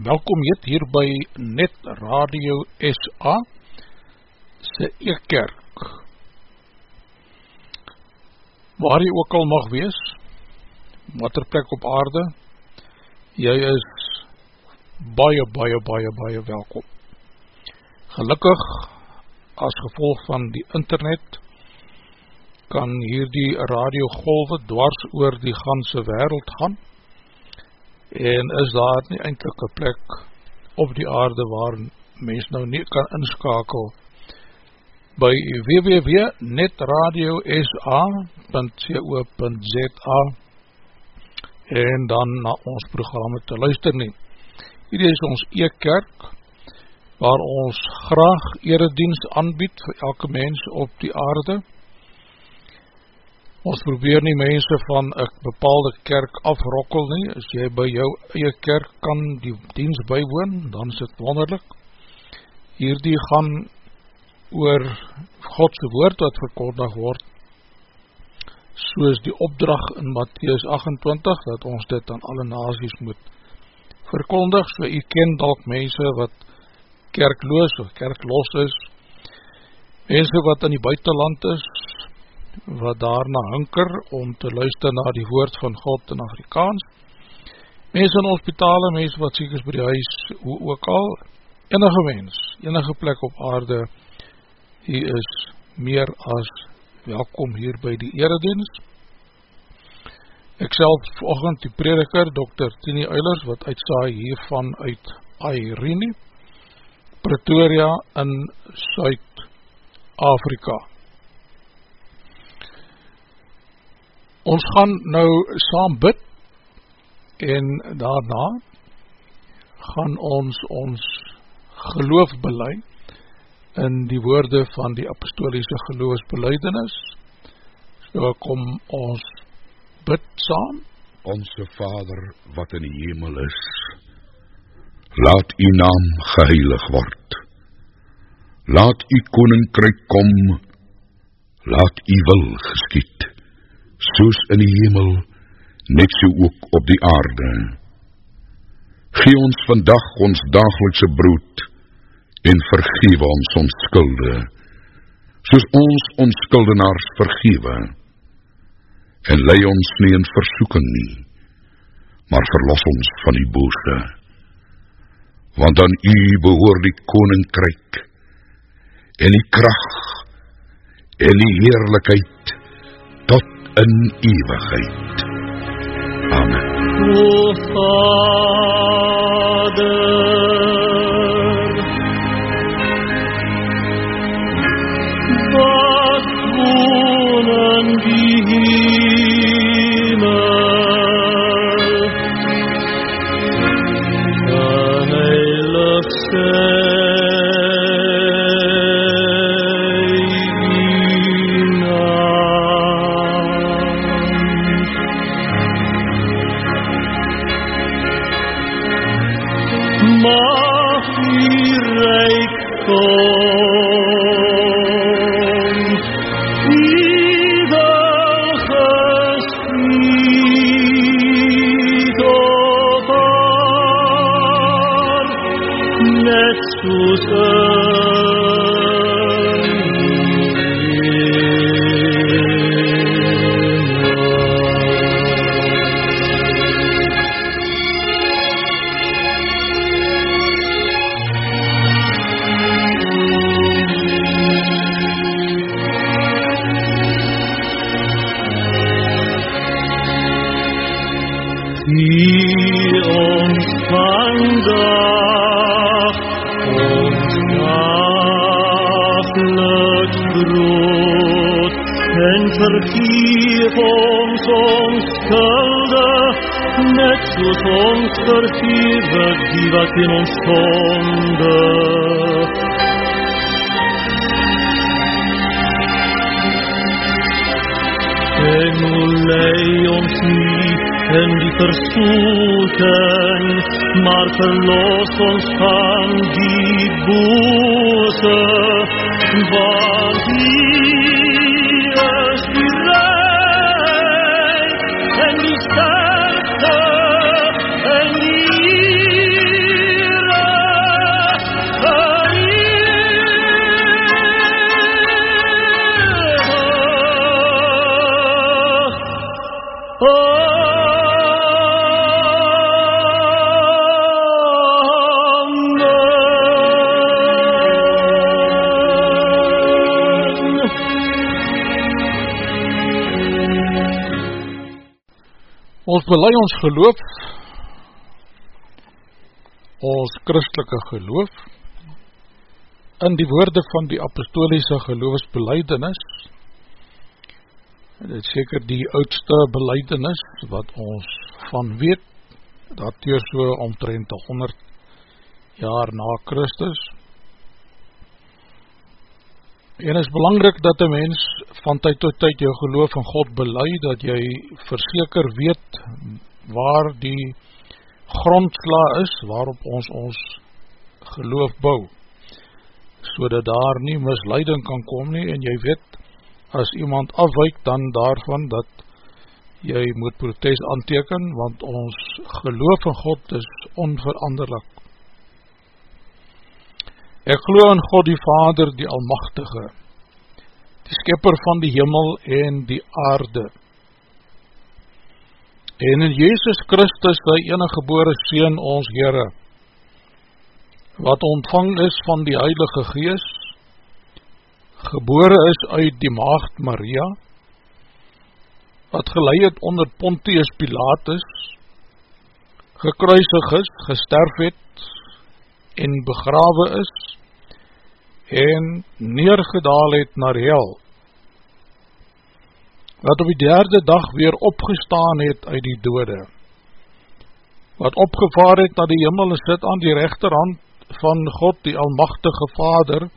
welkom het hier by Net Radio SA se Ekerk. Waar jy ook al mag wees wat er plek op aarde jy is baie, baie, baie, baie welkom. Gelukkig as gevolg van die internet kan hier die radiogolwe dwars oor die ganse wereld gaan en is daar nie eindelike plek op die aarde waar mens nou nie kan inskakel by www.netradiosa.co.za en dan na ons programme te luister nie. Hierdie is ons e-kerk waar ons graag eredienst aanbied vir elke mens op die aarde Ons probeer nie mense van een bepaalde kerk afrokkel nie, as jy by jou eie kerk kan die dienst bywoon, dan is het wonderlik. Hierdie gaan oor Godse woord wat verkondig word, soos die opdracht in Matthäus 28, dat ons dit aan alle nazies moet verkondig, so jy ken dalk mense wat kerkloos of kerklos is, mense wat in die buitenland is, wat daarna hunker om te luister na die woord van God in Afrikaans. Mense in hospitale, mense wat siek is by die huis, hoe ook al, enige mens, enige plek op aarde, hier is meer as welkom hier by die eredienst. Ek self volgend die prediker, Dr. Tini Eilers, wat uitsaai hiervan uit Airene, Pretoria in Suid-Afrika. Ons gaan nou saam bid en daarna gaan ons ons geloof belei in die woorde van die apostoliese geloofsbeleidenis. So kom ons bid saam. Onse Vader wat in die hemel is, laat u naam geheilig word. Laat u koninkryk kom, laat u wil geskiet soos in die hemel, net so ook op die aarde. Gee ons vandag ons dagelikse brood, en vergewe ons ons skulde, soos ons ons skuldenaars vergewe, en lei ons nie in versoeking nie, maar verlos ons van die bose, want aan u behoor die koninkryk, en die kracht, en die heerlijkheid, in eeuwigheid. Amen. O Vader, belei ons geloof, ons christelike geloof, in die woorde van die apostoliese geloofsbeleidenis, dit is seker die oudste beleidenis wat ons van weet, dat hier so omtrent 100 jaar na Christus, en is belangrijk dat een mens van tyd tot tyd jou geloof in God beleid, dat jy verseker weet waar die grondsla is, waarop ons ons geloof bou, so dat daar nie misleiding kan kom nie, en jy weet, as iemand afwijk dan daarvan, dat jy moet protest aanteken, want ons geloof in God is onveranderlik. Ek geloof in God die Vader, die Almachtige, die skepper van die hemel en die aarde. En in Jezus Christus, die enige gebore Seen ons Heere, wat ontvang is van die Heilige Gees, gebore is uit die Maagd Maria, wat geleid het onder Pontius Pilatus, gekruisig is, gesterf het en begrawe is, en neergedaal het naar hel, wat op die derde dag weer opgestaan het uit die dode, wat opgevaar het na die jimmel en sit aan die rechterhand van God die Almachtige Vader,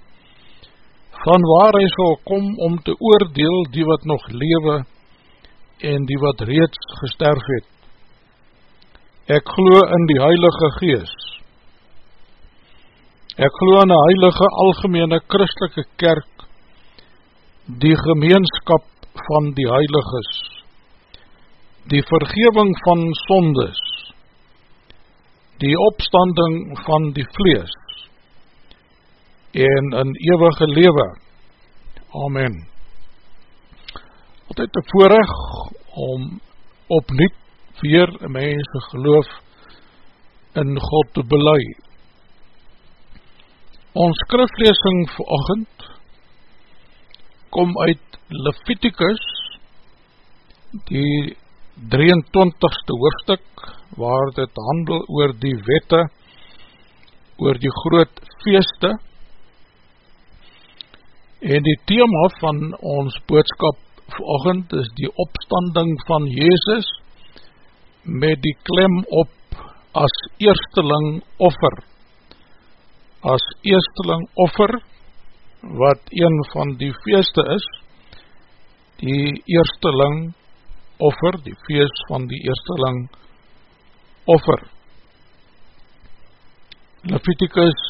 van waar hy sal kom om te oordeel die wat nog lewe en die wat reeds gesterf het. Ek glo in die Heilige Geest, Ek glo in die heilige algemene christelike kerk, die gemeenskap van die heiliges, die vergeving van sondes, die opstanding van die vlees, en in eeuwige lewe. Amen. Altijd te voorrecht om opnieuw weer mense geloof in God te beleid. Ons skrifleesing verochend kom uit Leviticus, die 23ste hoofdstuk, waar dit handel oor die wette, oor die groot feeste, en die thema van ons boodskap verochend is die opstanding van Jezus, met die klem op as eersteling offer, as eersteling offer, wat een van die feeste is, die eersteling offer, die feest van die eersteling offer. Leviticus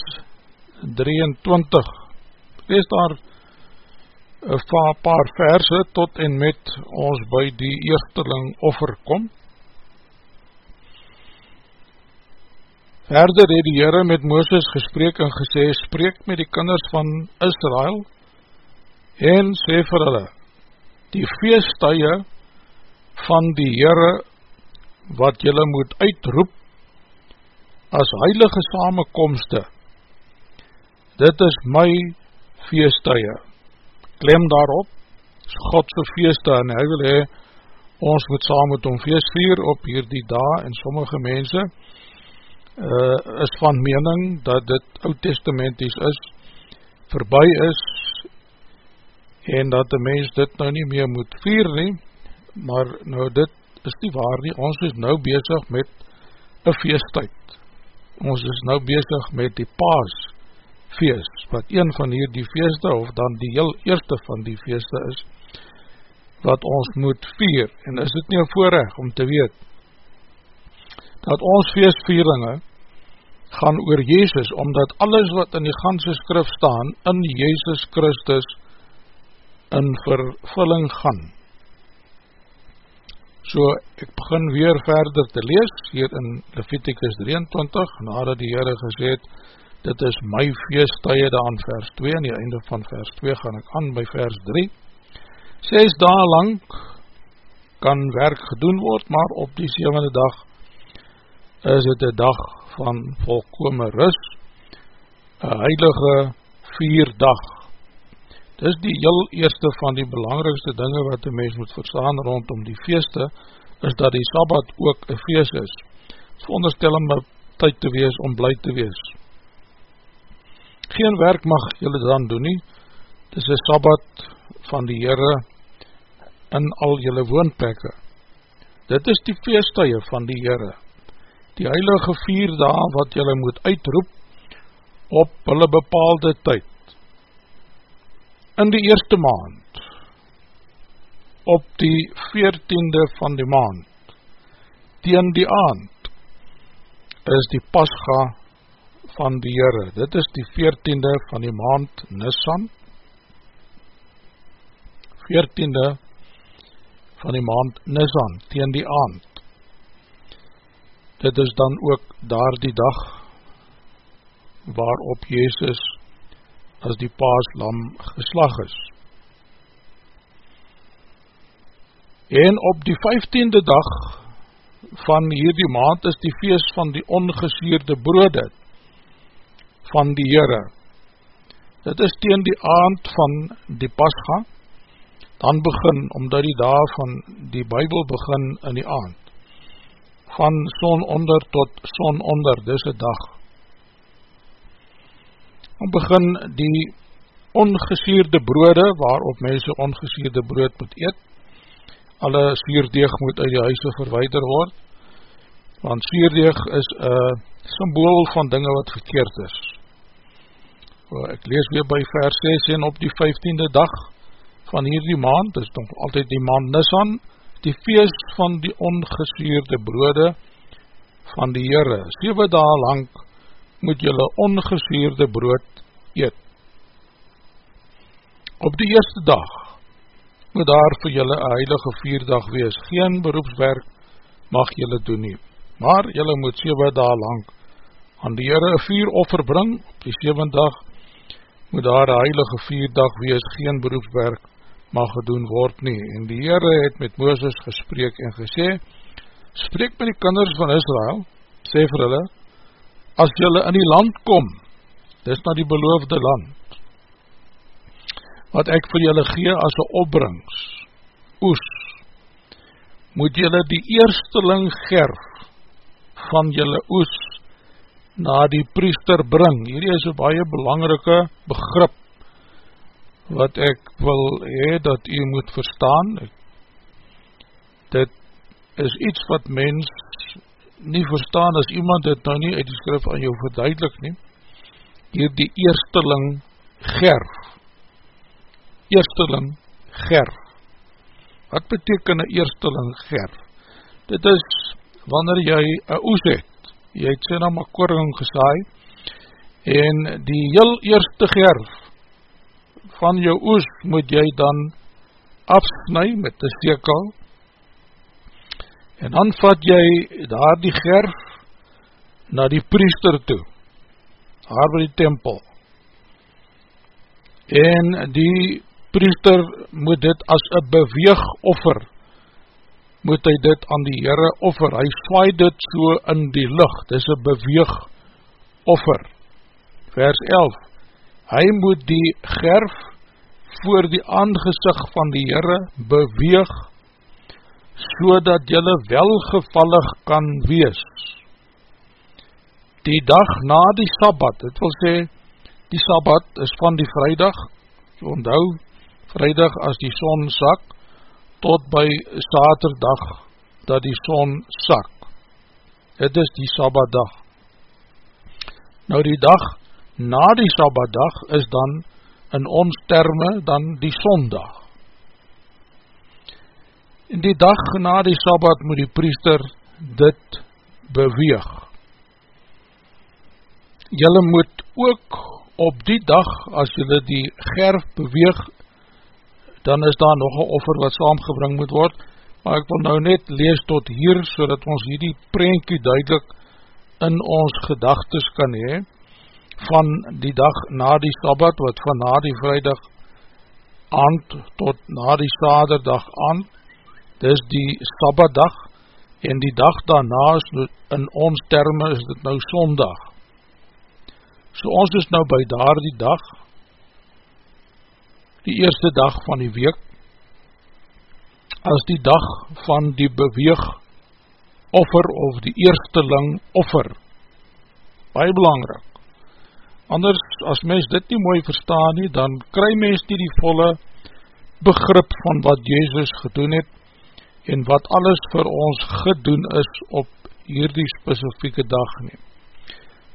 23, lees daar een paar verse tot en met ons by die eersteling offer komt, Verder het die Heere met Mooses gesprek en gesê, spreek met die kinders van Israel en sê vir hulle, die feestuie van die Heere wat julle moet uitroep as heilige samenkomste, dit is my feestuie. Klem daarop, is Godse feeste en hy wil hee, ons moet saam met hom feest vier op hierdie dag en sommige mense, uh, is van mening dat dit oud-testamenties is, verby is, en dat die mens dit nou nie meer moet vier nie, maar nou dit is nie waar nie, ons is nou bezig met een feesttijd, ons is nou bezig met die paas feest, wat een van hier die feeste, of dan die heel eerste van die feeste is, wat ons moet vier, en is dit nie een voorrecht om te weet, dat ons feestvieringe gaan oor Jezus, omdat alles wat in die ganse skrif staan, in Jezus Christus in vervulling gaan. So, ek begin weer verder te lees, hier in Leviticus 23, nadat die Heere gesê het, dit is my feesttuie daar in vers 2, en die einde van vers 2 gaan ek aan by vers 3. Ses dae lang kan werk gedoen word, maar op die 7e dag is het een dag van volkome rust, een heilige vierdag. Dis die heel eerste van die belangrikste dinge wat die mens moet verstaan rondom die feeste, is dat die Sabbat ook een feest is. Veronderstel om een tyd te wees, om blij te wees. Geen werk mag jylle dan doen nie, dit is een Sabbat van die Heere in al jylle woonpekke. Dit is die feestuie van die Heere, die heilige vier dae wat jylle moet uitroep op hulle bepaalde tyd. In die eerste maand, op die veertiende van die maand, teen die aand, is die pasga van die Heere. Dit is die veertiende van die maand Nissan, veertiende van die maand Nissan, teen die aand. Dit is dan ook daar die dag waarop Jezus as die paaslam geslag is. En op die vijftiende dag van hierdie maand is die feest van die ongesuurde brode van die Heere. Dit is teen die aand van die pasga, dan begin, omdat die dag van die bybel begin in die aand, van son onder tot son onder, dis een dag. Dan begin die ongesuurde brode, waarop mense ongesuurde brood moet eet, alle suurdeeg moet uit die huise verweider word, want suurdeeg is een symbool van dinge wat verkeerd is. Ek lees weer by vers 6 en op die 15de dag van hierdie maand, is nog altyd die maand Nisan, die feest van die ongesuurde brode van die Heere. 7 dae lang moet jylle ongesuurde brood eet. Op die eerste dag moet daar vir julle een heilige vierdag wees, geen beroepswerk mag julle doen nie, maar julle moet 7 dae lang aan die Heere een vieroffer bring, op die 7 dag moet daar een heilige vierdag wees, geen beroepswerk mag gedoen word nie, en die Heere het met Mooses gespreek en gesê, spreek met die kinders van Israel, sê vir hulle, as julle in die land kom, dis na die beloofde land, wat ek vir julle gee as een opbrings, oes, moet julle die eersteling gerf van julle oes na die priester bring. Hierdie is een baie belangrike begrip wat ek wil hee dat u moet verstaan. Dit is iets wat mens nie verstaan as iemand dit nou nie uit die skrif aan jou verduidelik nie. Hier die eersteling gerf eersteling gerf. Wat beteken een eersteling gerf? Dit is wanneer jy een oes het, jy het sê na my koring gesaai, en die heel eerste gerf van jou oes moet jy dan afsnui met die sekel, en dan vat jy daar die gerf na die priester toe, daar by die tempel, en die priester moet dit as een beweegoffer, moet hy dit aan die Heere offer, hy swaai dit so in die lucht, dit is een beweegoffer. Vers 11, hy moet die gerf voor die aangezicht van die Heere beweeg, so dat jylle welgevallig kan wees. Die dag na die Sabbat, het wil sê, die Sabbat is van die vrijdag, onthou, vrijdag as die son sak, tot by saterdag dat die son sak. Het is die Sabbatdag. Nou die dag na die Sabbatdag is dan in ons terme dan die Sondag. In die dag na die Sabbat moet die priester dit beweeg. Julle moet ook op die dag, as julle die gerf beweeg, dan is daar nog een offer wat saamgebring moet word, maar ek wil nou net lees tot hier, so dat ons hierdie prentjie duidelik in ons gedagtes kan hee, van die dag na die Sabbat, wat van na die vrijdag aand tot na die saderdag aand, dis die Sabbatdag, en die dag daarna is in ons termen is dit nou Sondag. So ons is nou by daar die dag, die eerste dag van die week, as die dag van die beweeg offer of die eersteling offer. Baie belangrik. Anders, as mens dit nie mooi verstaan nie, dan kry mens nie die volle begrip van wat Jezus gedoen het en wat alles vir ons gedoen is op hierdie specifieke dag nie.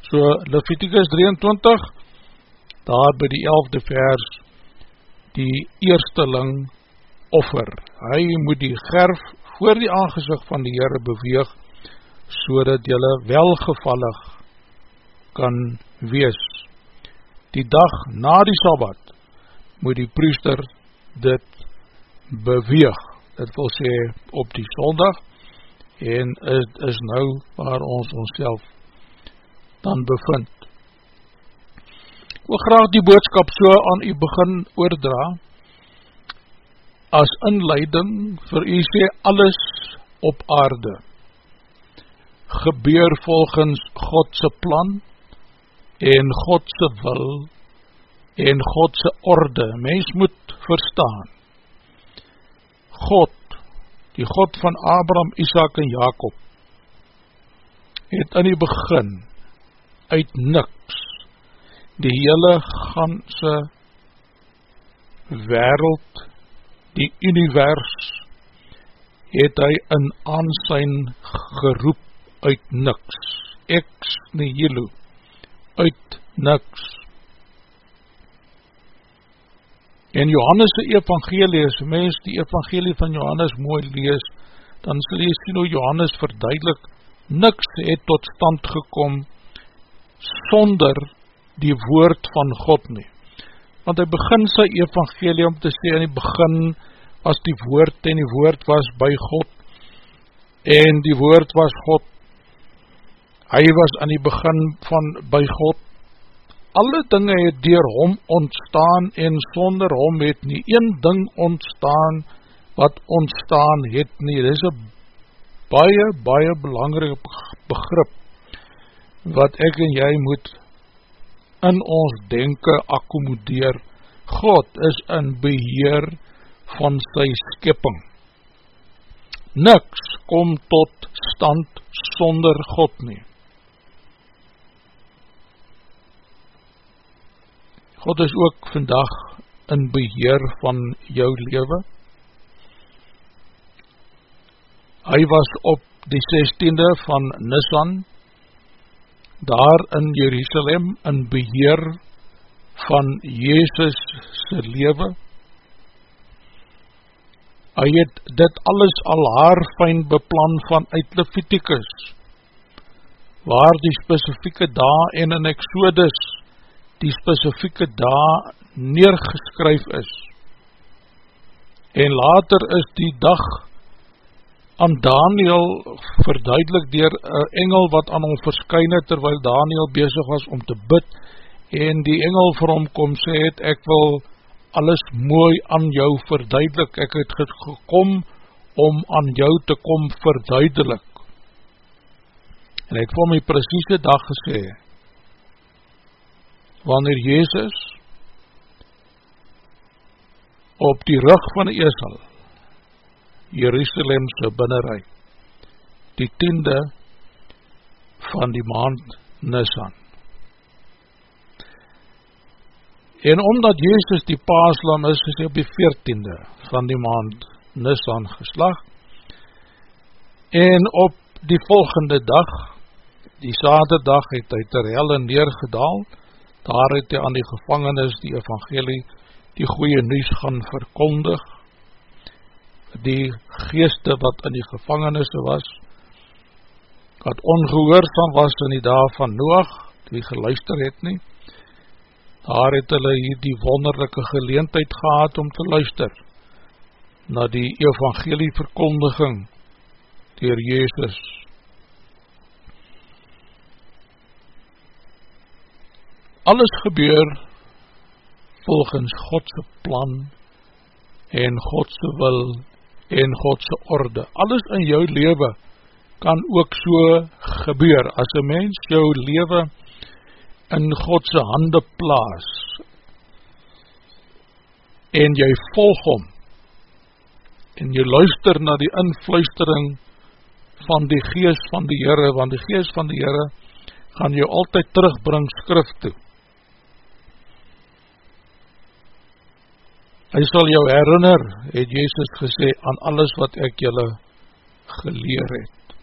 So, Leviticus 23, daar by die 11de vers, die eersteling offer. Hy moet die gerf voor die aangezicht van die Heere beweeg, so dat jylle welgevallig kan wees. Die dag na die Sabbat moet die priester dit beweeg. Dit wil sê op die sondag en het is nou waar ons onszelf dan bevind. Ek wil graag die boodskap so aan u begin oordra as inleiding vir u sê alles op aarde gebeur volgens Godse plan en Godse wil en Godse orde. Mens moet verstaan. God, die God van Abraham, Isaac en Jacob, het in die begin uit niks die hele ganse wereld die univers het hy in aansijn geroep uit niks, ex nihilo, uit niks. En Johannes' evangelie, as mens die evangelie van Johannes mooi lees, dan sal jy sien hoe Johannes verduidelik, niks het tot stand gekom sonder die woord van God nie want hy begin sy evangelie om te sê, in die begin was die woord en die woord was by God en die woord was God hy was aan die begin van by God alle dinge het dier hom ontstaan en sonder hom het nie een ding ontstaan wat ontstaan het nie, dit is een baie, baie belangrike begrip wat ek en jy moet in ons denken akkomodeer. God is in beheer van sy skipping. Niks kom tot stand sonder God nie. God is ook vandag in beheer van jou leven. Hy was op die 16e van Nisan daar in Jerusalem in beheer van Jezus sy lewe. Hy het dit alles al haar fijn beplan van uit Leviticus, waar die specifieke da en in Exodus die specifieke da neergeskryf is. En later is die dag aan Daniel verduidelik dier een engel wat aan hom verskyn het terwyl Daniel bezig was om te bid. En die engel vir hom kom sê het ek wil alles mooi aan jou verduidelik. Ek het gekom om aan jou te kom verduidelik. En ek vir my precieze dag gesê wanneer Jezus op die rug van die esel Jerusalemse binnenrui, die tiende van die maand Nisan. En omdat Jezus die paaslam is, is hy op die veertiende van die maand Nisan geslag, en op die volgende dag, die saterdag, het hy ter helle neergedaal, daar het hy aan die gevangenis die evangelie, die goeie nuus gaan verkondig, die geeste wat in die gevangenisse was, wat ongehoorzaam was in die dag van Noach, die geluister het nie, daar het hulle hier die wonderlijke geleentheid gehad om te luister, na die evangelie verkondiging, dier Jezus. Alles gebeur volgens Godse plan en Godse wil en Godse orde. Alles in jou leven kan ook so gebeur, as een mens jou leven in Godse hande plaas en jy volg hom en jy luister na die influistering van die gees van die Heere, want die gees van die Heere gaan jy altyd terugbring skrif toe. Hy sal jou herinner, het Jezus gesê, aan alles wat ek julle geleer het.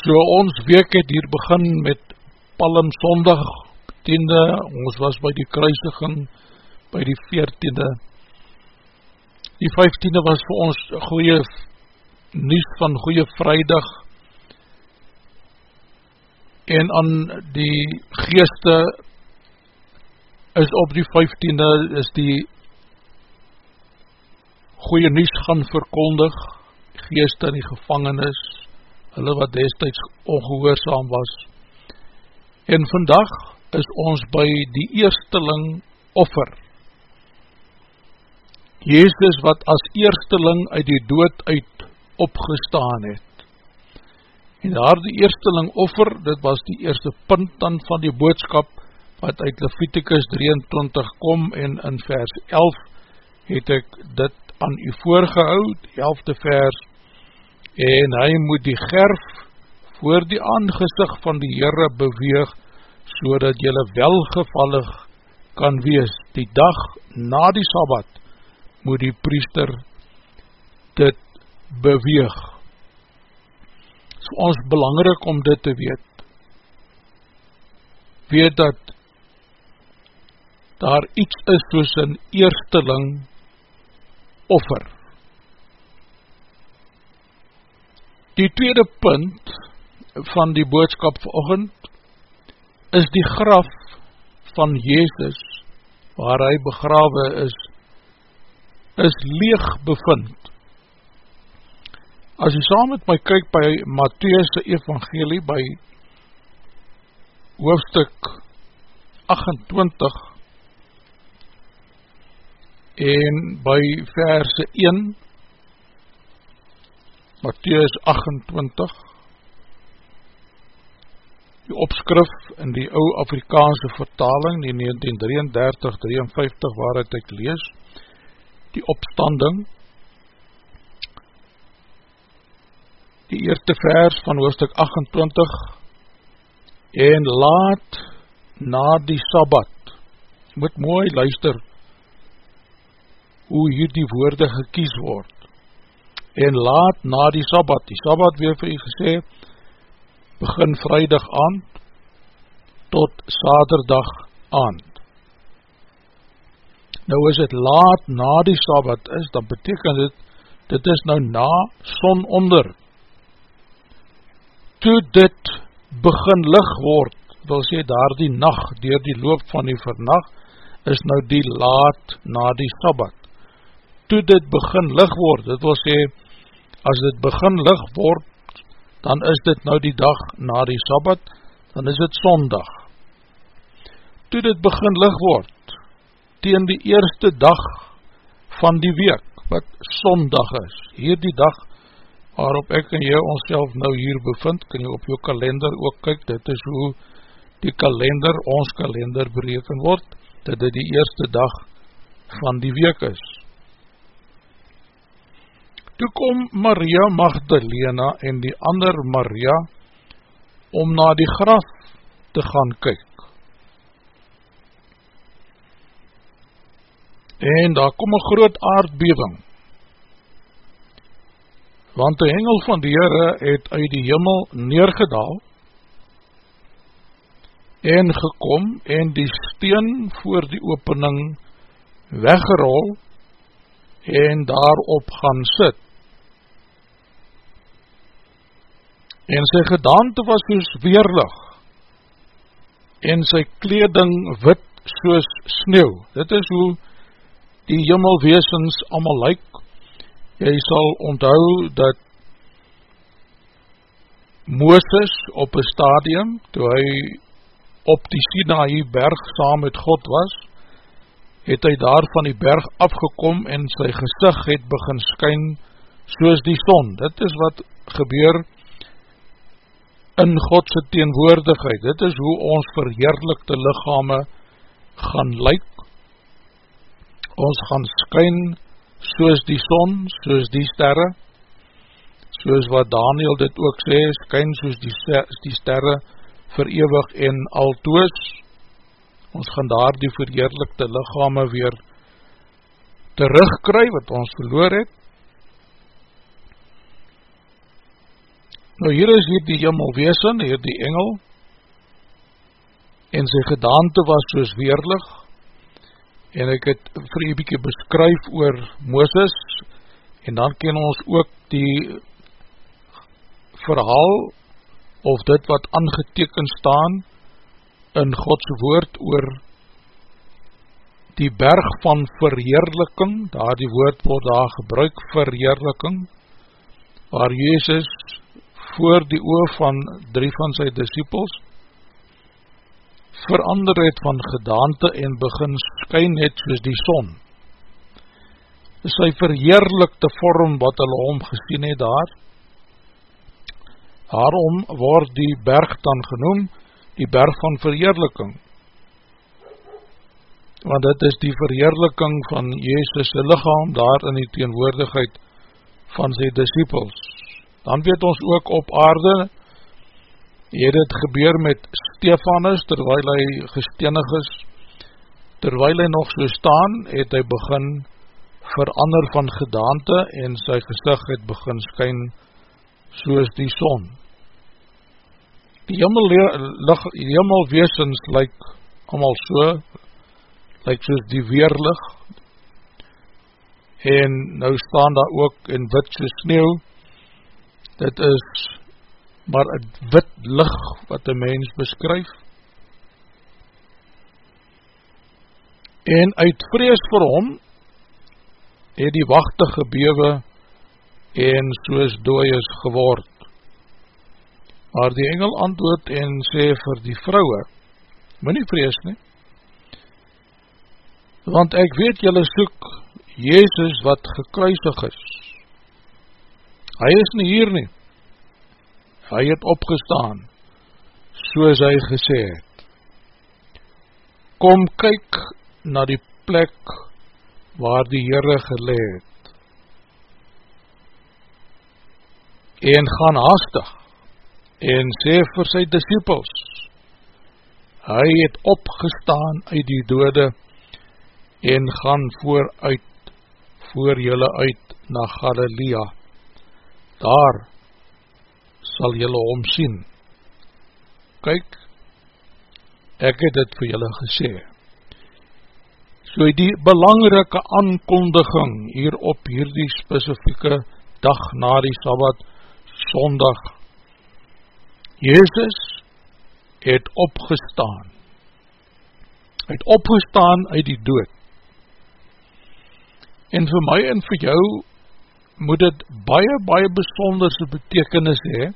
So ons week het hier begin met Palm Sondag, tiende, ons was by die kruisiging, by die veertiende, Die 15e was vir ons goeie nies van goeie vrijdag. En aan die geeste is op die 15e is die goeie nies gaan verkondig. Geeste in die gevangenis hulle wat destijds ongehoorzaam was. En vandag is ons by die eersteling offer. Jezus wat as eersteling uit die dood uit opgestaan het. En daar die eersteling offer, dit was die eerste punt dan van die boodskap, wat uit Leviticus 23 kom en in vers 11 het ek dit aan u voorgehoud, die 11de vers, en hy moet die gerf voor die aangezicht van die Heere beweeg, so dat jylle welgevallig kan wees, die dag na die Sabbat, moet die priester dit beweeg. Het is ons belangrijk om dit te weet. Weet dat daar iets is soos een eersteling offer. Die tweede punt van die boodskap verochend is die graf van Jezus waar hy begrawe is is leeg bevind. As jy saam met my kyk by Matthäus' evangelie by hoofdstuk 28 en by verse 1 Matthäus 28 die opskrif in die ou Afrikaanse vertaling die 1933-53 waaruit ek lees die opstanding, die eerste vers van hoofdstuk 28, en laat na die Sabbat, moet mooi luister, hoe hier die woorde gekies word, en laat na die Sabbat, die Sabbat weer vir u gesê, begin vrijdag aan, tot saterdag aan, nou as het laat na die Sabbat is, dan beteken dit, dit is nou na son onder. Toe dit begin lig word, wil sê daar die nacht, dier die loop van die vernacht, is nou die laat na die Sabbat. Toe dit begin lig word, dit wil sê, as dit begin lig word, dan is dit nou die dag na die Sabbat, dan is dit sondag. Toe dit begin lig word, teen die eerste dag van die week, wat sondag is. Hier die dag waarop ek en jy ons nou hier bevind, kan jy op jou kalender ook kyk, dit is hoe die kalender, ons kalender bereken word, dat dit die eerste dag van die week is. Toe kom Maria Magdalena en die ander Maria om na die graf te gaan kyk. en daar kom een groot aardbeving, want die engel van die Heere het uit die jimmel neergedaal, en gekom, en die steen voor die opening weggerol, en daarop gaan sit. En sy gedaante was soos weerlig, en sy kleding wit soos sneeuw. Dit is hoe die jimmelweesens allemaal lyk, jy sal onthou dat Mooses op een stadium, toe hy op die Sinaï berg saam met God was, het hy daar van die berg afgekom en sy gezicht het begin skyn soos die son. Dit is wat gebeur in Godse teenwoordigheid. Dit is hoe ons verheerlikte lichame gaan lyk ons gaan skyn soos die son, soos die sterre, soos wat Daniel dit ook sê, skyn soos die, die sterre verewig en altoos, ons gaan daar die verheerlikte lichame weer terugkry wat ons verloor het. Nou hier is hier die hemelweesen, hier die engel, en sy gedaante was soos weerlig, en ek het vir u bykie beskryf oor Mooses, en dan ken ons ook die verhaal, of dit wat aangeteken staan, in Gods woord oor die berg van verheerliking, daar die woord word daar gebruik, verheerliking, waar Jezus voor die oor van drie van sy disciples verander het van gedaante en begin skyn het soos die son. Sy verheerlikte vorm wat hulle omgesien het daar, daarom word die berg dan genoem, die berg van verheerliking, want dit is die verheerliking van Jezus' lichaam daar in die teenwoordigheid van sy disciples. Dan weet ons ook op aarde, het het gebeur met Stefanus, terwijl hy gestenig is, terwijl hy nog so staan, het hy begin verander van gedaante en sy gezicht het begin skyn soos die son. Die hemelweesens lyk allemaal so, lyk soos die weerlig, en nou staan daar ook in wit soos sneeuw, dit is maar een wit licht wat een mens beskryf, en uit vrees vir hom, het die wachte gebewe, en soos dooi is geword, maar die engel antwoord en sê vir die vrouwe, my nie vrees nie, want ek weet jylle soek Jezus wat gekruisig is. Hy is nie hier nie. Hy het opgestaan, soos hy gesê het. Kom kyk na die plek waar die Heere geleed. En gaan haastig en sê vir sy disciples, hy het opgestaan uit die dode en gaan vooruit, voor jylle uit na Galilea. Daar sal jylle omsien. Kyk, ek het dit vir jylle gesê. So die belangrike aankondiging hier op hierdie specifieke dag na die Sabbat, Sondag, Jezus het opgestaan. Het opgestaan uit die dood. En vir my en vir jou moet het baie, baie besonderse betekenis hee,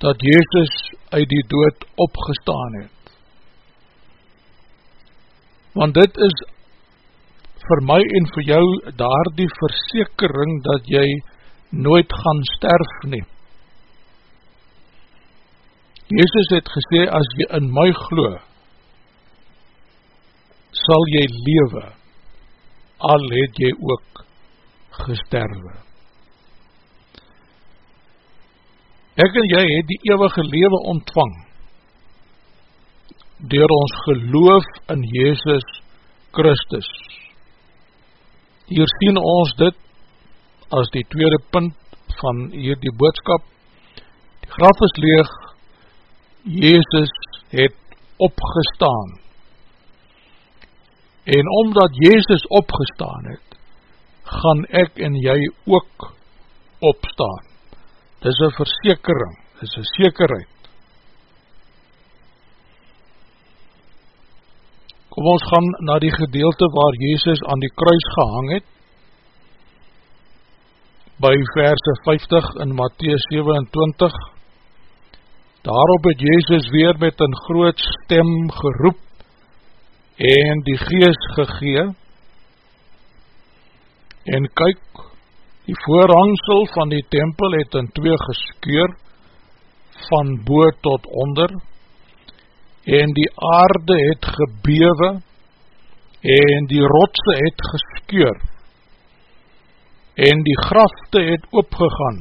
dat Jezus uit die dood opgestaan het. Want dit is vir my en vir jou daar die versekering dat jy nooit gaan sterf neem. Jezus het gesê, as jy in my glo, sal jy lewe, al het jy ook gesterwe. Ek en jy het die eeuwige lewe ontvang door ons geloof in Jezus Christus. Hier sien ons dit as die tweede punt van hier die boodskap. Die graf is leeg, Jezus het opgestaan en omdat Jezus opgestaan het, gaan ek en jy ook opstaan. Dit is een versekering, dit is een sekerheid. Kom ons gaan na die gedeelte waar Jezus aan die kruis gehang het, by verse 50 in Matthäus 27, daarop het Jezus weer met een groot stem geroep, en die geest gegee en kyk die voorhangsel van die tempel het in twee geskeur van boot tot onder en die aarde het gebewe en die rotse het geskeur en die grafte het opgegaan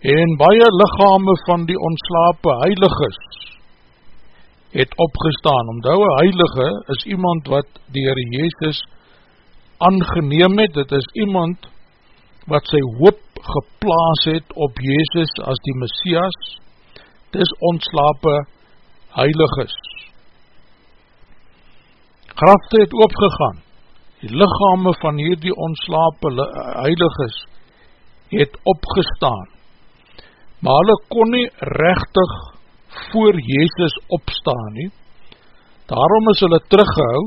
en baie lichame van die ontslape heiliges het opgestaan. Omdou een heilige is iemand wat die Heer Jezus aangeneem het, dit is iemand wat sy hoop geplaas het op Jezus as die Messias, dit is ontslape heiliges. Grafte het opgegaan, die lichame van hierdie ontslape heiliges het opgestaan, maar hulle kon nie rechtig voor Jezus opstaan nie, daarom is hulle teruggehou,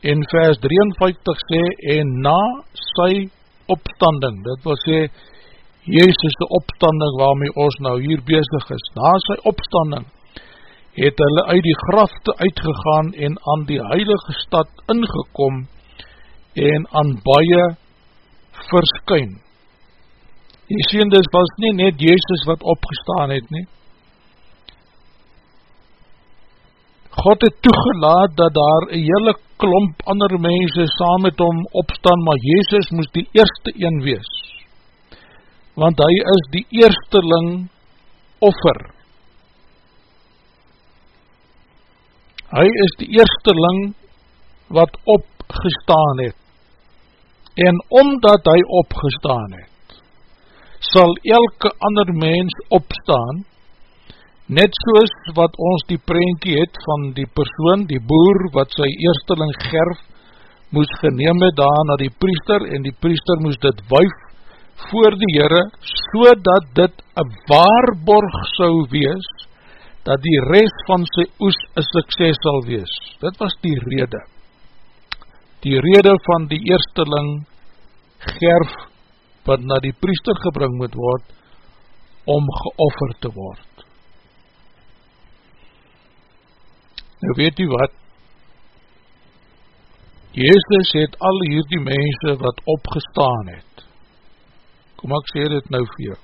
en vers 53 sê, en na sy opstanding, dit wil sê, Jezus die opstanding waarmee ons nou hier bezig is, na sy opstanding, het hulle uit die grafte uitgegaan en aan die heilige stad ingekom en aan baie verskyn. Jy sien, dit was nie net Jezus wat opgestaan het nie. God het toegelaat dat daar een hele klomp ander mense saam met hom opstaan, maar Jezus moest die eerste een wees. Want hy is die eersteling offer. Hy is die eersteling wat opgestaan het. En omdat hy opgestaan het, sal elke ander mens opstaan, net soos wat ons die prentje het van die persoon, die boer, wat sy eersteling gerf, moes geneem het daar na die priester, en die priester moes dit wuif voor die Heere, so dat dit een waarborg sou wees, dat die rest van sy oes een sukses sal wees. Dit was die rede. Die rede van die eersteling gerf wat na die priester gebring moet word, om geoffer te word. Nou weet u wat, Jezus het al hierdie mense wat opgestaan het, kom ek sê dit nou vir jou,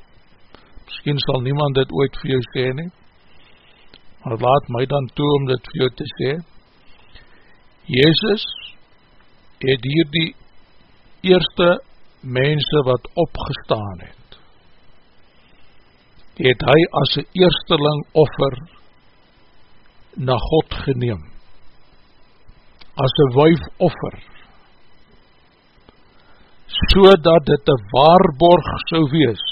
miskien sal niemand dit ooit vir jou sê nie, maar laat my dan toe om dit vir jou te sê, Jezus het hierdie eerste mense wat opgestaan het, het hy as een eersteling offer na God geneem, as een wuif offer, so dat dit een waarborg sou wees,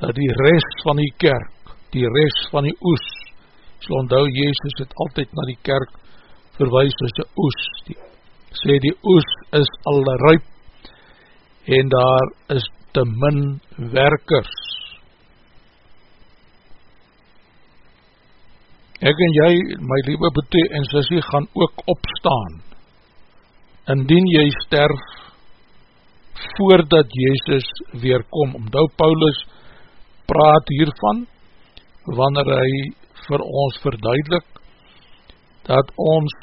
dat die rest van die kerk, die rest van die oes, so onthou Jezus het altyd na die kerk verwijs as die oes, die, sê die oes is al ruip en daar is te min werkers. Ek en jy, my liewe bete en sissie, gaan ook opstaan, indien jy sterf, voordat Jezus weerkom. Omdou Paulus praat hiervan, wanneer hy vir ons verduidelik, dat ons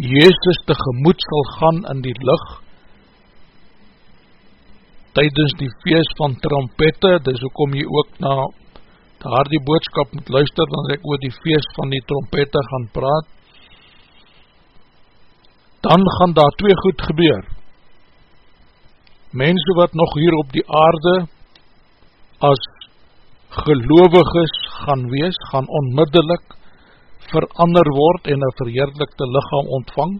Jezus tegemoet sal gaan in die licht, tydens die feest van trompette, dis hoe kom jy ook na daar die boodskap moet luister, dan ek oor die feest van die trompette gaan praat, dan gaan daar twee goed gebeur. Mense wat nog hier op die aarde as geloviges gaan wees, gaan onmiddellik verander word en een verheerlikte lichaam ontvang,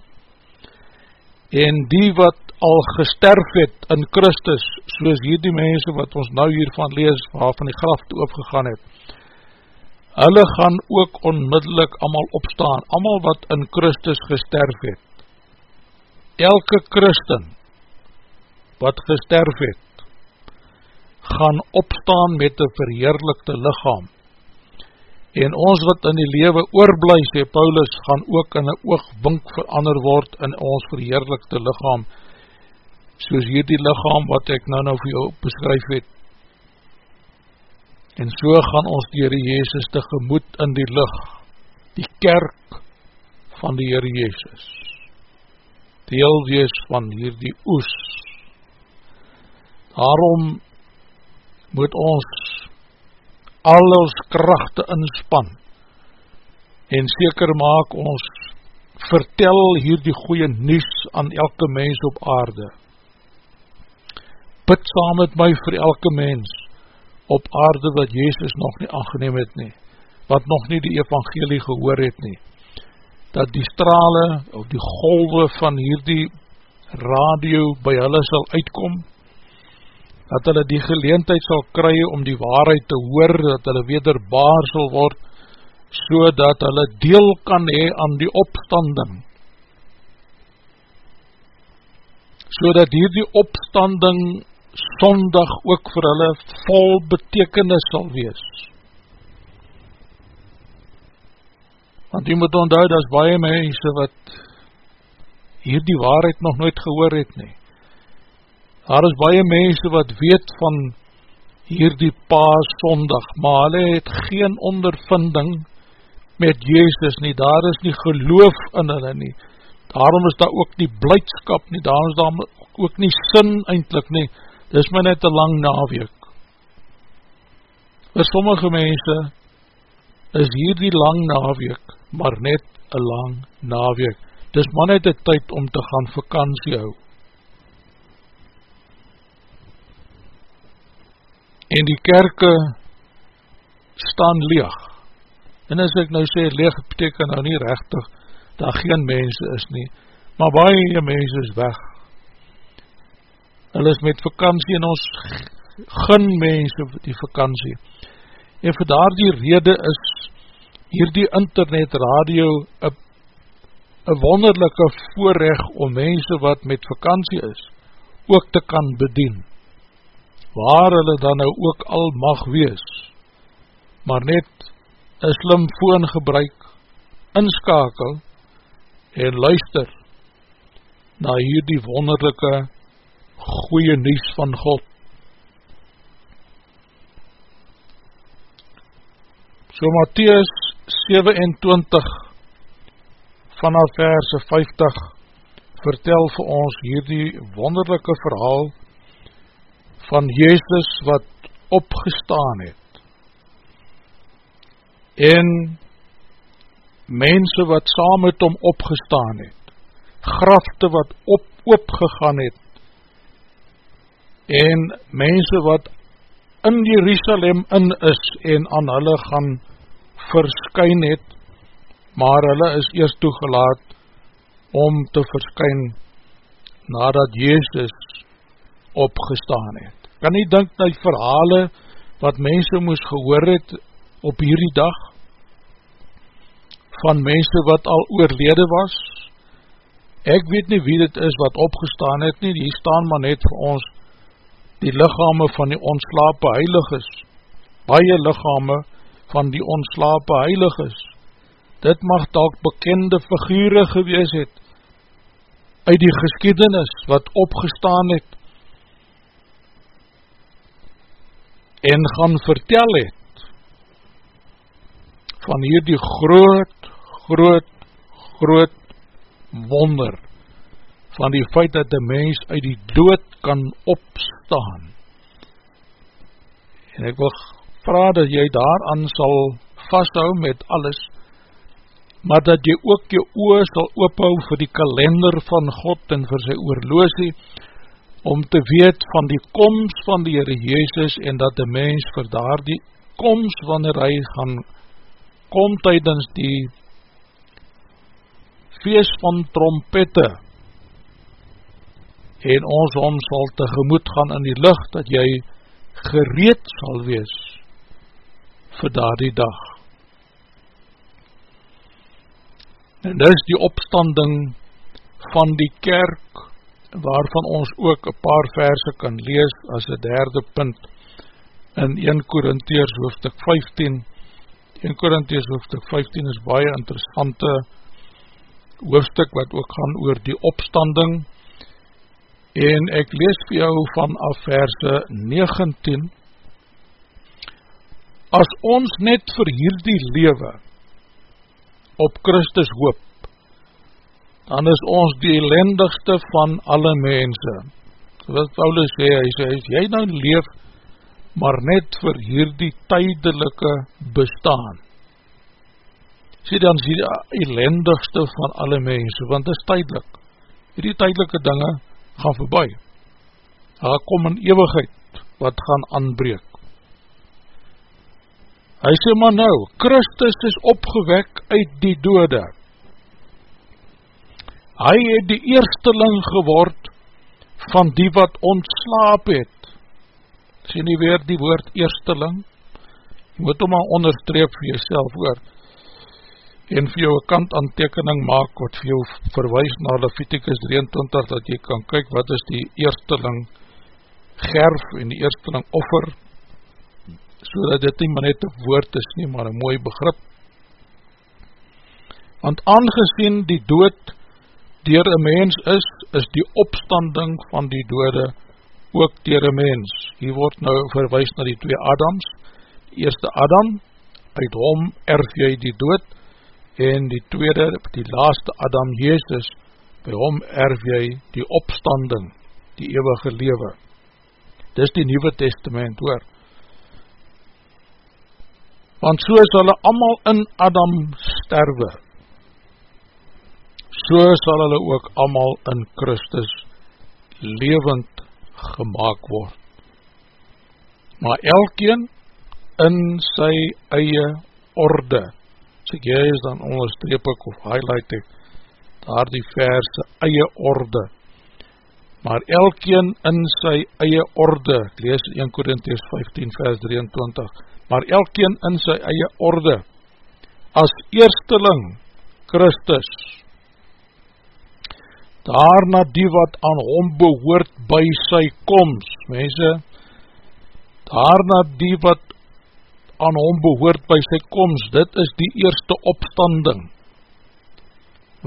en die wat al gesterf het in Christus, soos hierdie mense wat ons nou hiervan lees, waarvan die graf toe opgegaan het, hulle gaan ook onmiddellik allemaal opstaan, allemaal wat in Christus gesterf het. Elke Christen wat gesterf het, gaan opstaan met een verheerlikte lichaam, en ons wat in die lewe oorblij, sê Paulus, gaan ook in een oogwink verander word in ons verheerlikte lichaam, soos hierdie lichaam wat ek nou nou vir jou beskryf het. En so gaan ons die Heere Jezus tegemoet in die licht, die kerk van die Heere Jezus, deel wees van hierdie oes. Daarom moet ons al ons krachte inspan en seker maak ons vertel hier die goeie nies aan elke mens op aarde. Bid saam met my vir elke mens op aarde wat Jezus nog nie aangeneem het nie, wat nog nie die evangelie gehoor het nie, dat die strale of die golwe van hierdie radio by hulle sal uitkom, dat hulle die geleentheid sal kry om die waarheid te hoor, dat hulle wederbaar sal word, so dat hulle deel kan hee aan die opstanding. So dat hier die opstanding sondag ook vir hulle vol betekenis sal wees. Want jy moet onthou, dat is baie mense wat hier die waarheid nog nooit gehoor het nie. Daar is baie mense wat weet van hier die paas sondag, maar hulle het geen ondervinding met Jezus nie, daar is nie geloof in hulle nie, daarom is daar ook nie blijdskap nie, daarom is daar ook nie sin eindelijk nie, dis my net een lang naweek. Vir sommige mense is hier die lang naweek, maar net een lang naweek, dis maar net een tyd om te gaan vakantie hou. En die kerke staan leeg, En as ek nou sê, leeg beteken nou nie rechtig, dat geen mense is nie, maar baie mense is weg. Hulle is met vakantie en ons gun mense die vakantie. En vir daar die rede is hier die internet radio een wonderlijke voorrecht om mense wat met vakantie is, ook te kan bedien. Waar hulle dan nou ook al mag wees, maar net een slim foon gebruik, inskakel en luister na hierdie wonderlijke goeie nies van God. So Matthäus 27 vanaf verse 50 vertel vir ons hierdie wonderlijke verhaal van Jezus wat opgestaan het. En mense wat saam met hom opgestaan het, grafte wat op, opgegaan het, en mense wat in Jerusalem in is en aan hulle gaan verskyn het, maar hulle is eerst toegelaat om te verskyn nadat Jezus opgestaan het. Kan nie dink na die verhale wat mense moes gehoor het op hierdie dag, van mense wat al oorlede was, ek weet nie wie dit is wat opgestaan het nie, hier staan maar net vir ons die lichame van die ontslape heiliges, baie lichame van die ontslape heiliges, dit mag dalk bekende figure gewees het, uit die geskiedenis wat opgestaan het, en gaan vertel het, van hierdie groot groot, groot wonder van die feit dat die mens uit die dood kan opstaan. En ek wil vraag dat jy daaraan sal vasthou met alles, maar dat jy ook jou oor sal oophou vir die kalender van God en vir sy oorloosie, om te weet van die komst van die Heere Jezus en dat die mens vir daar die komst wanneer hy gaan kom tydens die feest van trompette en ons om sal tegemoet gaan in die licht dat jy gereed sal wees vir daar die dag. En dis die opstanding van die kerk waarvan ons ook een paar verse kan lees as een derde punt in 1 Korintheers hoofdstuk 15 1 Korintheers hoofdstuk 15 is baie interessante hoofdstuk wat ook gaan oor die opstanding. En ek lees vir jou vanaf verse 19 As ons net vir hierdie lewe op Christus hoop dan is ons die elendigste van alle mense wat Paulus sê, hy sê, as jy nou leef maar net vir hierdie tydelike bestaan sê dan is die elendigste van alle mense, want dit is tydelik. Hierdie tydelike dinge gaan voorbij. Daar kom in eeuwigheid wat gaan aanbreek. Hy sê maar nou, Christus is opgewek uit die dode. Hy het die eersteling geword van die wat ontslaap het. Sê nie weer die woord eersteling, jy moet hom maar onderstreep vir jyself hoor, en vir jou kant aantekening maak, wat vir jou verwijs na Leviticus 23, dat jy kan kyk wat is die eersteling gerf en die eersteling offer, so dat dit nie maar net een woord is nie, maar een mooi begrip. Want aangezien die dood dier een mens is, is die opstanding van die dode ook dier een mens. Hier word nou verwijs na die twee Adams. Die eerste Adam, uit hom erf jy die dood, en die tweede, die laaste Adam Jezus, by hom erf jy die opstanding, die eeuwige lewe. Dis die Nieuwe Testament hoor. Want so is hulle allemaal in Adam sterwe, so sal hulle ook allemaal in Christus levend gemaakt word. Maar elkeen in sy eie orde, as ek jy is dan onderstreep ek of highlight ek, daar die verse eie orde, maar elkeen in sy eie orde, ek lees 1 Korinties 15 vers 23, maar elkeen in sy eie orde, as eersteling Christus, daarna die wat aan hom behoort by sy komst, mense, daarna die wat aan hom behoort by sy komst, dit is die eerste opstanding,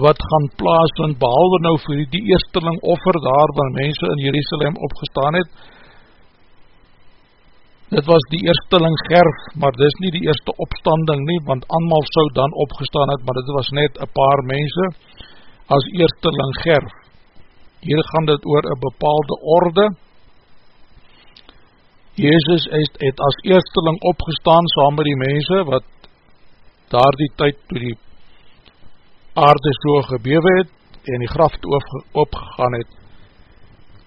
wat gaan plaas, en behalwe nou vir die eersteling offer daar, waar mense in Jerusalem opgestaan het, dit was die eersteling gerf, maar dit is nie die eerste opstanding nie, want allemaal sou dan opgestaan het, maar dit was net een paar mense, as eersteling gerf. Hier gaan dit oor een bepaalde orde. Jezus het, het as eersteling opgestaan saam met die mense, wat daar die tyd toe die aarde so gebewe het, en die graft opgegaan het.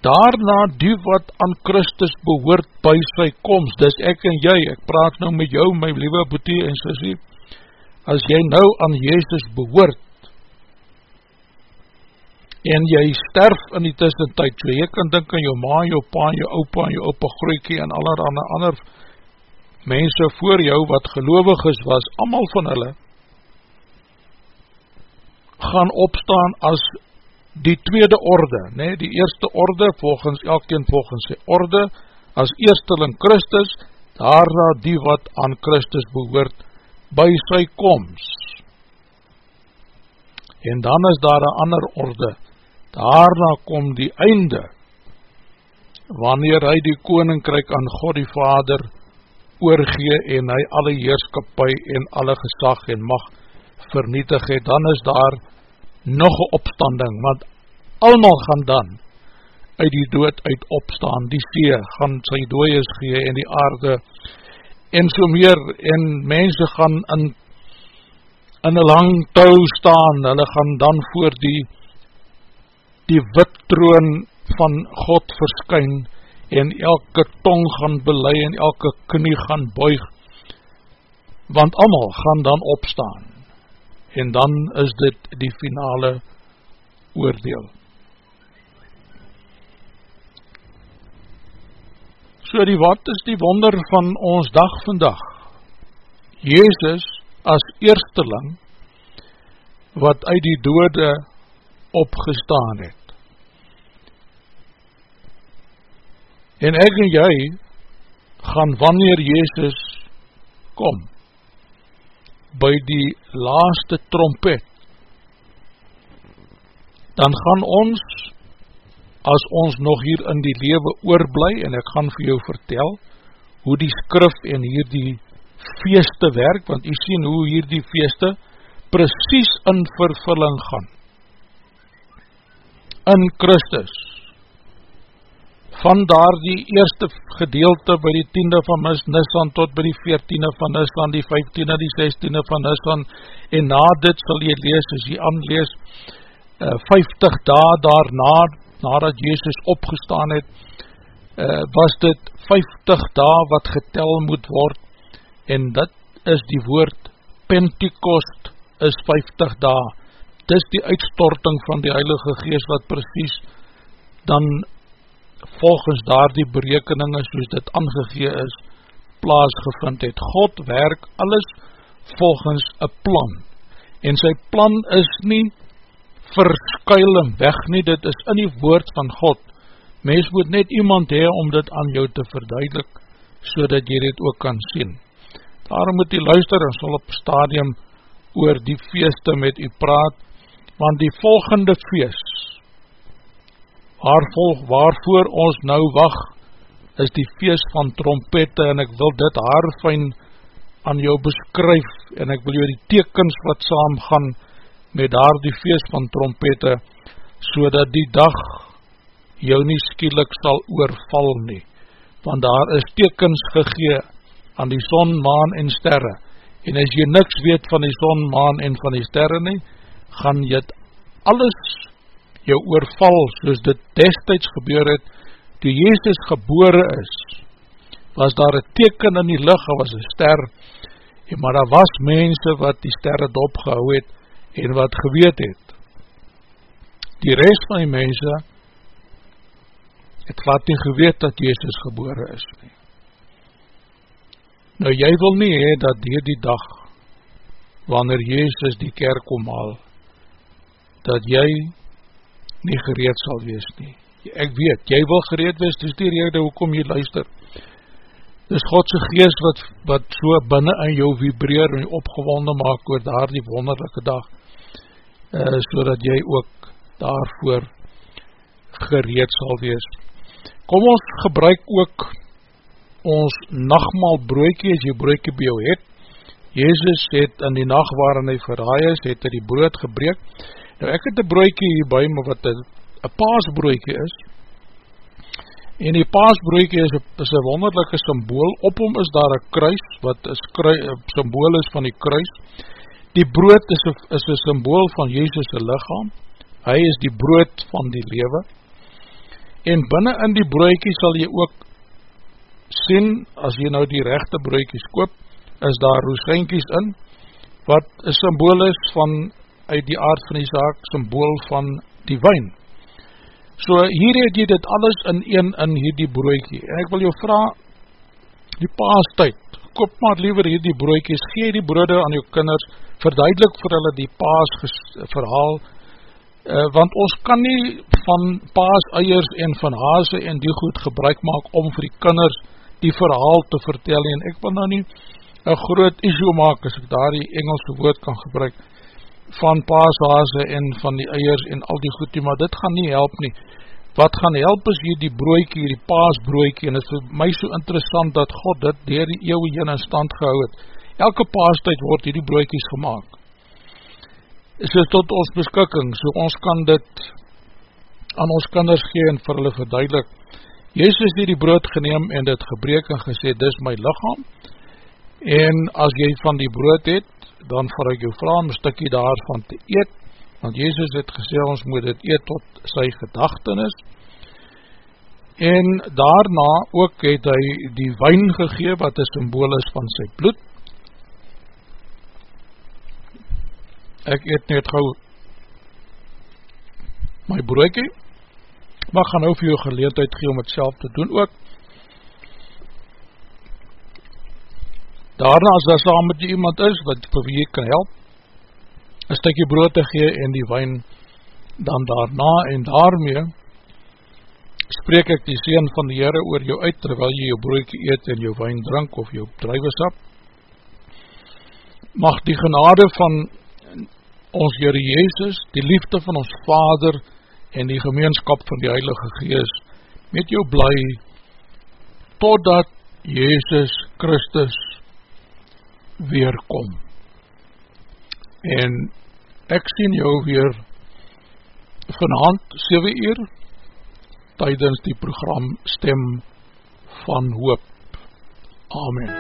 Daarna die wat aan Christus behoort by sy komst, dis ek en jy, ek praat nou met jou, my liewe boete en sissie, as jy nou aan Jezus behoort, en jy sterf in die tussentijd, so jy kan dink aan jou ma, jou pa, jou opa, jou opa groeikie en allerhande ander mense voor jou wat gelovig is was, amal van hulle gaan opstaan as die tweede orde, nee, die eerste orde volgens elkeen volgens sy orde, as eersteling Christus, daarna die wat aan Christus behoort by sy komst. En dan is daar een ander orde, daarna kom die einde, wanneer hy die koninkryk aan God die Vader oorgee en hy alle heerskapie en alle gesag en mag vernietig het, dan is daar nog een opstanding, want allemaal gaan dan uit die dood uit opstaan, die see gaan sy dooies gee en die aarde en so meer, en mense gaan in in een lang touw staan, hulle gaan dan voor die die wit troon van God verskyn en elke tong gaan belei en elke knie gaan buig want allemaal gaan dan opstaan. En dan is dit die finale oordeel. So die wat is die wonder van ons dag vandag? Jezus as eersteling wat uit die dode opgestaan het. En ek en jy gaan wanneer Jezus kom, by die laaste trompet, dan gaan ons, as ons nog hier in die lewe oorblij, en ek gaan vir jou vertel, hoe die skrif en hier die feeste werk, want jy sien hoe hier die feeste precies in vervulling gaan in Christus van daar die eerste gedeelte by die tiende van Nissan tot by die veertiende van Nissan, die vijftiende, die zestiende van Nissan en na dit sal jy lees, as jy aanlees, uh, 50 dae daarna, nadat Jezus opgestaan het, uh, was dit 50 dae wat getel moet word en dit is die woord Pentecost is 50 dae. Dis die uitstorting van die Heilige Geest wat precies dan volgens daar die berekeninge soos dit aangegee is, plaasgevind het. God werk alles volgens een plan. En sy plan is nie verskuil en weg nie, dit is in die woord van God. Mens moet net iemand hee om dit aan jou te verduidelik, so dat jy dit ook kan sien. Daarom moet jy luister en sal op stadium oor die feeste met u praat, want die volgende feest, waarvoor, waarvoor ons nou wacht, is die feest van trompette en ek wil dit haarfijn aan jou beskryf en ek wil jou die tekens wat saam gaan met daar die feest van trompette so dat die dag jou nie skielik sal oorval nie. Want daar is tekens gegee aan die son, maan en sterre. En as jy niks weet van die son, maan en van die sterre nie gaan jy alles jou oorval, soos dit destijds gebeur het, toe Jezus gebore is, was daar een teken in die licht, was een ster, en maar daar was mense wat die sterre dopgehou het, en wat geweet het. Die rest van die mense, het wat nie geweet dat Jezus gebore is nie. Nou jy wil nie hee dat dier die dag, wanneer Jezus die kerk omhaal, dat jy nie gereed sal wees nie. Ek weet, jy wil gereed wees, dis die rede hoekom jy luister. Dis Godse geest wat, wat so binnen in jou vibreer en opgewonde maak oor daar die wonderlijke dag, uh, so dat jy ook daarvoor gereed sal wees. Kom ons gebruik ook ons nachtmaal broekie, as jy broekie by jou het. Jezus het in die nacht waarin hy verraai is, het hy die brood gebreek, Nou ek het een broekie hierby, maar wat een paasbroekie is, en die paasbroekie is een wonderlijke symbool, op hom is daar een kruis, wat is kruis, symbool is van die kruis, die brood is een, is een symbool van Jezus' lichaam, hy is die brood van die lewe, en binnen in die broekie sal jy ook sien, as jy nou die rechte broekies koop, is daar roesijnkies in, wat een symbool is van uit die aard van die zaak symbool van die wijn. So hier het jy dit alles in een in hierdie broekie. En ek wil jou vraag, die paastijd, koop maar liever hierdie broekies, gee die broode aan jou kinders, verduidelik vir hulle die paas verhaal, uh, want ons kan nie van paas eiers en van haase en die goed gebruik maak om vir die kinders die verhaal te vertel en ek wil nou nie een groot issue maak as ek daar die Engelse woord kan gebruik, van paashase en van die eiers en al die goedie, maar dit gaan nie help nie. Wat gaan help is hier die broekie, hier die paasbroekie, en het is vir my so interessant dat God dit dier die eeuwe hier in stand gehou het. Elke paastijd word hier die broekies gemaakt. Is dit tot ons beskikking, so ons kan dit aan ons kinders gee en vir hulle verduidelik. Jezus het die brood geneem en dit gebreek en gesê, dis my lichaam, en as jy van die brood het, dan vir ek jou vraag om een stikkie daarvan te eet, want Jezus het gesê, ons moet het eet tot sy gedachtenis, en daarna ook het hy die wijn gegee, wat een symbool is van sy bloed, ek eet net gauw my broekie, maar gaan nou vir jou geleentheid gee om het self te doen ook, Daarna as daar saam met iemand is wat vir wie jy kan help, een stukje brood te gee en die wijn dan daarna en daarmee spreek ek die Seen van die Heere oor jou uit terwyl jy jou broodje eet en jou wijn drink of jou druivesap. Mag die genade van ons Heere Jezus, die liefde van ons Vader en die gemeenskap van die Heilige Gees met jou bly totdat Jezus Christus weerkom. En ek sien jou weer vanavond 7 uur tydens die program Stem van Hoop. Amen.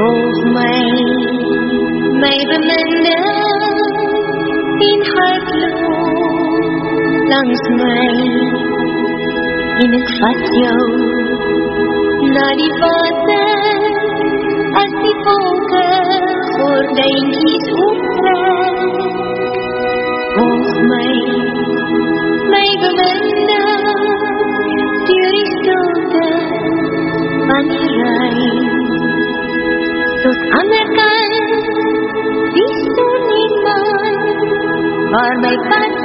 Volg my, my beminde, in hartloop langs my, en ek vat jou na die water, as die volke gordijnkies optrek. Volg my, my beminde, dier die stilte van die reis, tot ander kant, die son en maan, waar my pad